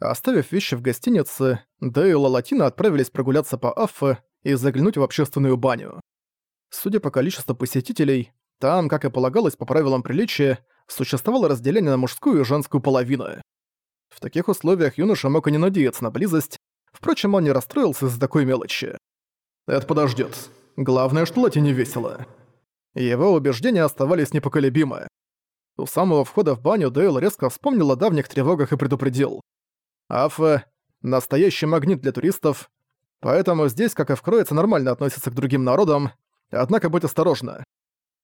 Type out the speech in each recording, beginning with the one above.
Оставив вещи в гостинице, Дейл и Латина отправились прогуляться по Аффе и заглянуть в общественную баню. Судя по количеству посетителей, там, как и полагалось по правилам приличия, существовало разделение на мужскую и женскую половину. В таких условиях юноша мог и не надеяться на близость, впрочем, он не расстроился из-за такой мелочи. «Это подождёт. Главное, что Латине весело». Его убеждения оставались непоколебимы. У самого входа в баню Дейл резко вспомнил о давних тревогах и предупредил. Афа — настоящий магнит для туристов, поэтому здесь, как и в Кроице, нормально относятся к другим народам, однако будь осторожна.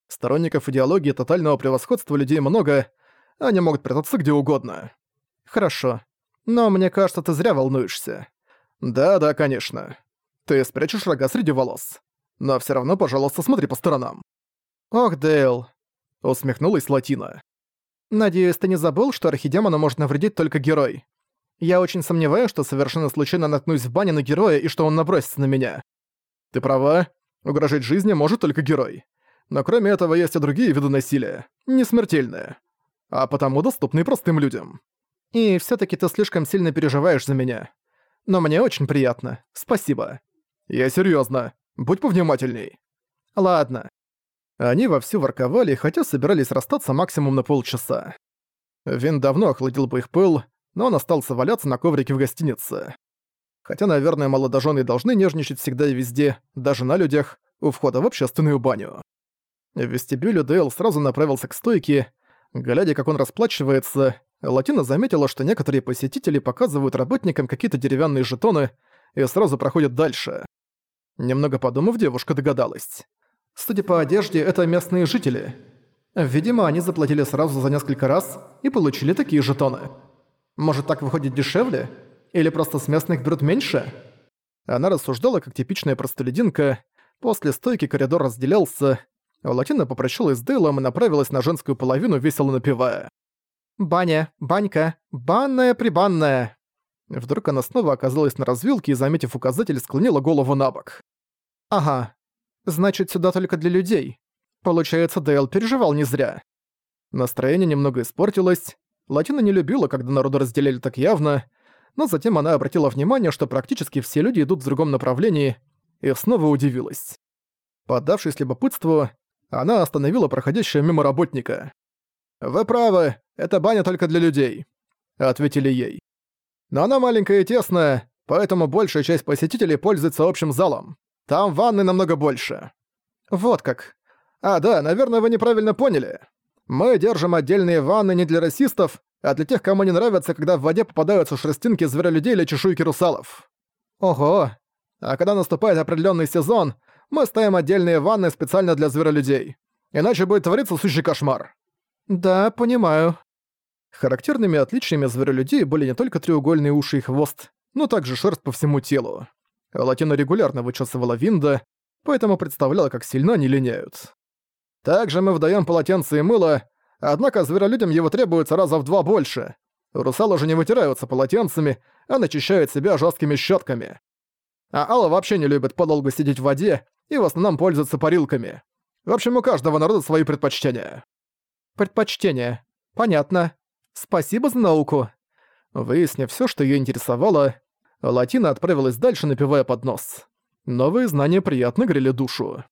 Сторонников идеологии тотального превосходства людей много, они могут прятаться где угодно. Хорошо. Но мне кажется, ты зря волнуешься. Да-да, конечно. Ты спрячешь рога среди волос. Но все равно, пожалуйста, смотри по сторонам. Ох, Дейл. Усмехнулась Латина. Надеюсь, ты не забыл, что архидемону может навредить только герой. Я очень сомневаюсь, что совершенно случайно наткнусь в бане на героя и что он набросится на меня. Ты права, угрожать жизни может только герой. Но кроме этого есть и другие виды насилия, не смертельные, а потому доступные простым людям. И все таки ты слишком сильно переживаешь за меня. Но мне очень приятно. Спасибо. Я серьезно. Будь повнимательней. Ладно. Они вовсю ворковали, хотя собирались расстаться максимум на полчаса. Вин давно охладил бы их пыл, но он остался валяться на коврике в гостинице. Хотя, наверное, молодожены должны нежничать всегда и везде, даже на людях, у входа в общественную баню. В вестибюле Дейл сразу направился к стойке. Глядя, как он расплачивается, Латина заметила, что некоторые посетители показывают работникам какие-то деревянные жетоны и сразу проходят дальше. Немного подумав, девушка догадалась. Судя по одежде, это местные жители. Видимо, они заплатили сразу за несколько раз и получили такие жетоны. Может, так выходит дешевле? Или просто с местных берут меньше? Она рассуждала, как типичная простолюдинка. После стойки коридор разделялся. Латина попрощалась с Дейлом и направилась на женскую половину, весело напевая. «Баня, банька, банная-прибанная». Вдруг она снова оказалась на развилке и, заметив указатель, склонила голову на бок. «Ага, значит, сюда только для людей. Получается, Дейл переживал не зря». Настроение немного испортилось, Латина не любила, когда народу разделяли так явно, но затем она обратила внимание, что практически все люди идут в другом направлении, и снова удивилась. Поддавшись любопытству, она остановила проходящего мимо работника. «Вы правы, это баня только для людей», — ответили ей. «Но она маленькая и тесная, поэтому большая часть посетителей пользуется общим залом. Там ванны намного больше». «Вот как. А, да, наверное, вы неправильно поняли. Мы держим отдельные ванны не для расистов, а для тех, кому не нравится, когда в воде попадаются шерстинки зверолюдей или чешуйки русалов. Ого! А когда наступает определенный сезон, мы ставим отдельные ванны специально для зверолюдей. Иначе будет твориться сущий кошмар. Да, понимаю. Характерными отличиями зверолюдей были не только треугольные уши и хвост, но также шерсть по всему телу. Латина регулярно вычесывала винда, поэтому представляла, как сильно они линяют. Также мы выдаем полотенце и мыло, однако зверолюдям его требуется раза в два больше. Русалы же не вытираются полотенцами, а начищают себя жесткими щетками. А Алла вообще не любит подолгу сидеть в воде и в основном пользуется парилками. В общем, у каждого народа свои предпочтения. Предпочтения. Понятно. Спасибо за науку. Выяснив все, что ее интересовало, Латина отправилась дальше, напивая под нос. Новые знания приятно грели душу.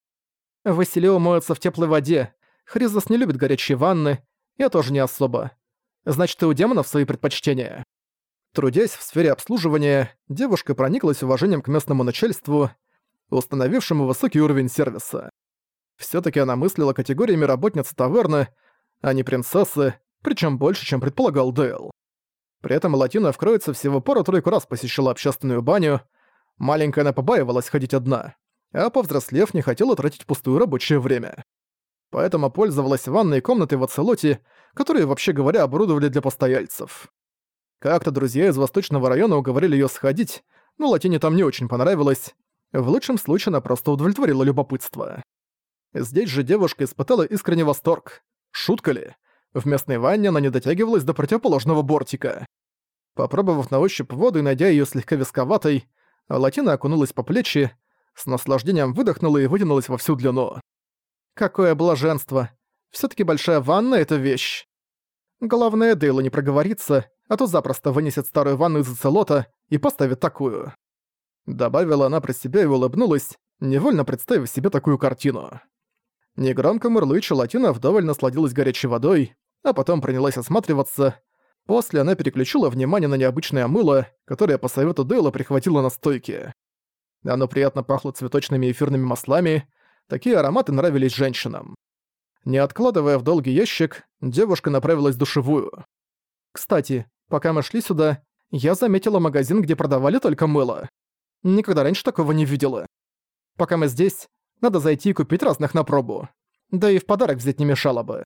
Василио моется в теплой воде. Хризос не любит горячие ванны. Я тоже не особо. Значит, и у демонов свои предпочтения. Трудясь в сфере обслуживания, девушка прониклась уважением к местному начальству, установившему высокий уровень сервиса. все таки она мыслила категориями работницы таверны, а не принцессы, причем больше, чем предполагал Дейл. При этом Латина вкроется всего пару-тройку раз посещала общественную баню, маленькая она побаивалась ходить одна а повзрослев не хотела тратить пустую рабочее время. Поэтому пользовалась ванной комнатой в Ацелоте, которую, вообще говоря, оборудовали для постояльцев. Как-то друзья из восточного района уговорили её сходить, но Латине там не очень понравилось. В лучшем случае она просто удовлетворила любопытство. Здесь же девушка испытала искренний восторг. Шутка ли? В местной ванне она не дотягивалась до противоположного бортика. Попробовав на ощупь воду и найдя её слегка висковатой, Латина окунулась по плечи, с наслаждением выдохнула и вытянулась во всю длину. Какое блаженство. все таки большая ванна — это вещь. Главное, Дейлу не проговорится, а то запросто вынесет старую ванну из оцелота и поставит такую. Добавила она про себя и улыбнулась, невольно представив себе такую картину. Негромко мурлыча Латина вдоволь насладилась горячей водой, а потом принялась осматриваться. После она переключила внимание на необычное мыло, которое по совету Дейла прихватила на стойке. Оно приятно пахло цветочными эфирными маслами, такие ароматы нравились женщинам. Не откладывая в долгий ящик, девушка направилась в душевую. Кстати, пока мы шли сюда, я заметила магазин, где продавали только мыло. Никогда раньше такого не видела. Пока мы здесь, надо зайти и купить разных на пробу. Да и в подарок взять не мешало бы.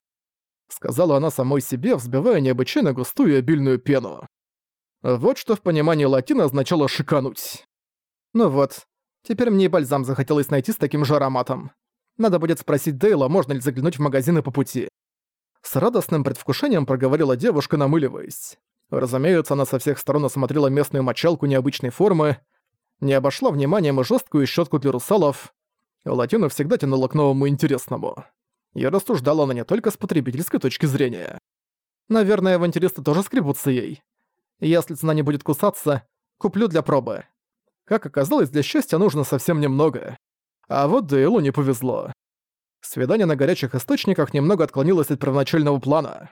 Сказала она самой себе, взбивая необычайно густую и обильную пену. Вот что в понимании латина означало «шикануть». Ну вот, теперь мне и бальзам захотелось найти с таким же ароматом. Надо будет спросить Дейла, можно ли заглянуть в магазины по пути. С радостным предвкушением проговорила девушка, намыливаясь. Разумеется, она со всех сторон осмотрела местную мочалку необычной формы, не обошла вниманием и жесткую щетку для русалов. Латина всегда тянула к новому интересному. И рассуждала она не только с потребительской точки зрения. Наверное, авантюристы тоже скребутся ей. Если цена не будет кусаться, куплю для пробы. Как оказалось, для счастья нужно совсем немного. А вот Дейлу не повезло. Свидание на горячих источниках немного отклонилось от первоначального плана.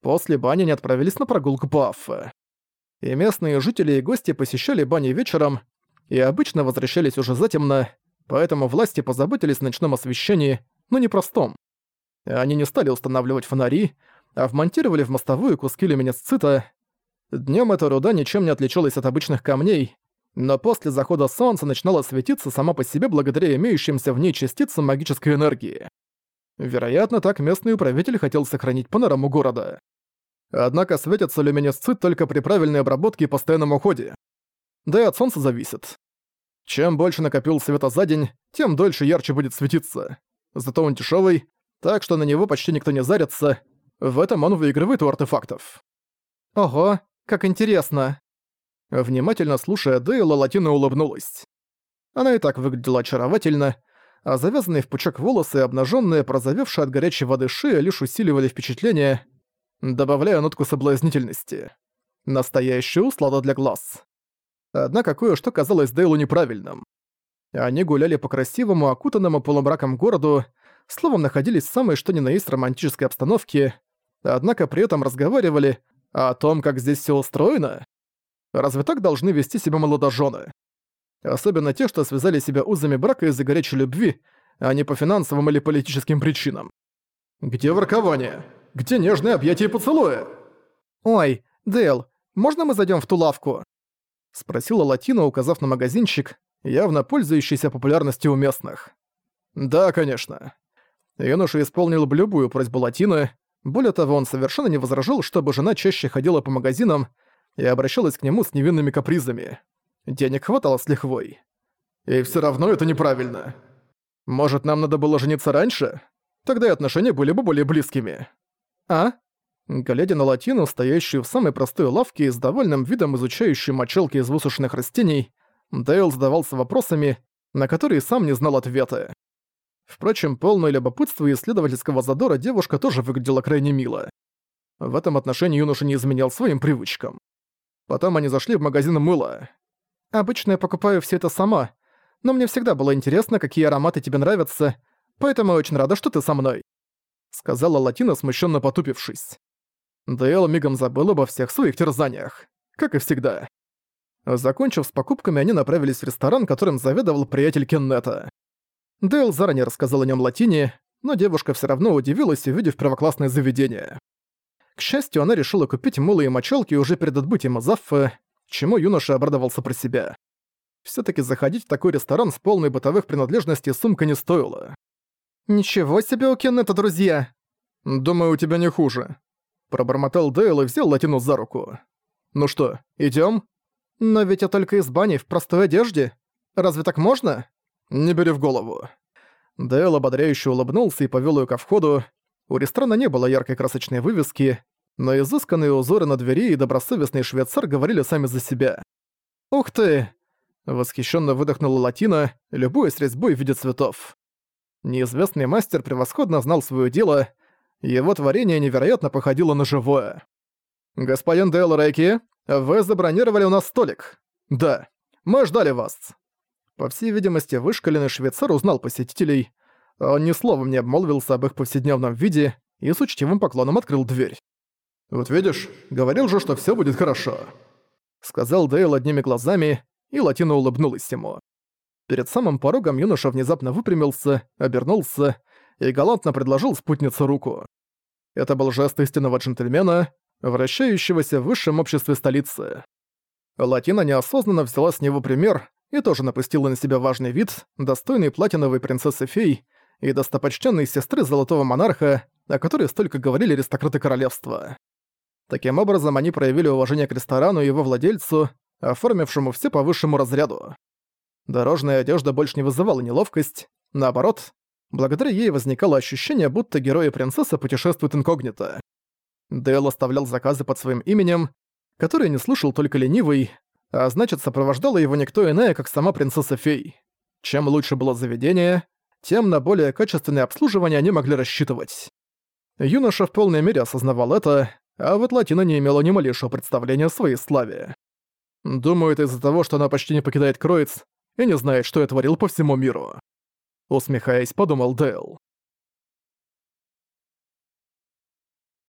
После бани они отправились на прогулку по Аффе. И местные жители и гости посещали бани вечером и обычно возвращались уже затемно, поэтому власти позаботились о ночном освещении, но не простом. Они не стали устанавливать фонари, а вмонтировали в мостовую куски люминесцита. Днем эта руда ничем не отличалась от обычных камней, но после захода солнца начинала светиться сама по себе благодаря имеющимся в ней частицам магической энергии. Вероятно, так местный управитель хотел сохранить панораму города. Однако светится люминесцит только при правильной обработке и постоянном уходе. Да и от солнца зависит. Чем больше накопил света за день, тем дольше ярче будет светиться. Зато он дешевый, так что на него почти никто не зарится. В этом он выигрывает у артефактов. Ого, как интересно. Внимательно слушая Дейла, Латина улыбнулась. Она и так выглядела очаровательно, а завязанные в пучок волосы и обнажённые, прозовевшие от горячей воды шея лишь усиливали впечатление, добавляя нотку соблазнительности. Настоящая услада для глаз. Однако кое-что казалось Дейлу неправильным. Они гуляли по красивому, окутанному полумраком городу, словом, находились в самой что ни на есть романтической обстановке, однако при этом разговаривали о том, как здесь все устроено. Разве так должны вести себя молодожены? Особенно те, что связали себя узами брака из-за горячей любви, а не по финансовым или политическим причинам. Где воркование? Где нежные объятия и поцелуи? Ой, Дейл, можно мы зайдем в ту лавку? Спросила Латина, указав на магазинчик, явно пользующийся популярностью у местных. Да, конечно. Юноша исполнил бы любую просьбу Латины, более того, он совершенно не возражал, чтобы жена чаще ходила по магазинам, и обращалась к нему с невинными капризами. Денег хватало с лихвой. И все равно это неправильно. Может, нам надо было жениться раньше? Тогда и отношения были бы более близкими. А? Глядя на Латину, стоящую в самой простой лавке и с довольным видом изучающую мочалки из высушенных растений, Дейл задавался вопросами, на которые сам не знал ответа. Впрочем, полное любопытство и исследовательского задора девушка тоже выглядела крайне мило. В этом отношении юноша не изменял своим привычкам. Потом они зашли в магазин мыла. Обычно я покупаю все это сама, но мне всегда было интересно, какие ароматы тебе нравятся, поэтому я очень рада, что ты со мной», — сказала Латина, смущенно потупившись. Дейл мигом забыл обо всех своих терзаниях, как и всегда. Закончив с покупками, они направились в ресторан, которым заведовал приятель Кеннета. Дейл заранее рассказал о нем Латине, но девушка все равно удивилась, увидев первоклассное заведение. К счастью, она решила купить мыло и мочалки уже перед отбытием из Аффы, чему юноша обрадовался про себя. все таки заходить в такой ресторан с полной бытовых принадлежностей сумка не стоила. «Ничего себе у Кеннета, друзья!» «Думаю, у тебя не хуже», — пробормотал Дейл и взял Латину за руку. «Ну что, идём?» «Но ведь я только из бани в простой одежде. Разве так можно?» «Не бери в голову». Дейл ободряюще улыбнулся и повёл её ко входу, у ресторана не было яркой красочной вывески, но изысканные узоры на двери и добросовестный швейцар говорили сами за себя. «Ух ты!» — восхищенно выдохнула Латина, любуясь резьбой в виде цветов. Неизвестный мастер превосходно знал своё дело, его творение невероятно походило на живое. «Господин Дейл Рейки, вы забронировали у нас столик?» «Да. Мы ждали вас». По всей видимости, вышкаленный швейцар узнал посетителей. Он ни словом не обмолвился об их повседневном виде и с учтивым поклоном открыл дверь. «Вот видишь, говорил же, что всё будет хорошо», — сказал Дейл одними глазами, и Латина улыбнулась ему. Перед самым порогом юноша внезапно выпрямился, обернулся и галантно предложил спутнице руку. Это был жест истинного джентльмена, вращающегося в высшем обществе столицы. Латина неосознанно взяла с него пример и тоже напустила на себя важный вид, достойный платиновой принцессы-фей и достопочтенной сестры золотого монарха, о которой столько говорили аристократы королевства. Таким образом, они проявили уважение к ресторану и его владельцу, оформившему все по высшему разряду. Дорожная одежда больше не вызывала неловкость, наоборот, благодаря ей возникало ощущение, будто герой и принцесса путешествуют инкогнито. Дейл оставлял заказы под своим именем, которые не слышал только ленивый, а значит, сопровождала его никто иная, как сама принцесса-фей. Чем лучше было заведение, тем на более качественное обслуживание они могли рассчитывать. Юноша в полной мере осознавал это, а вот Латина не имела ни малейшего представления о своей славе. Думаю, это из-за того, что она почти не покидает Кроиц и не знает, что я творил по всему миру. Усмехаясь, подумал Дэл.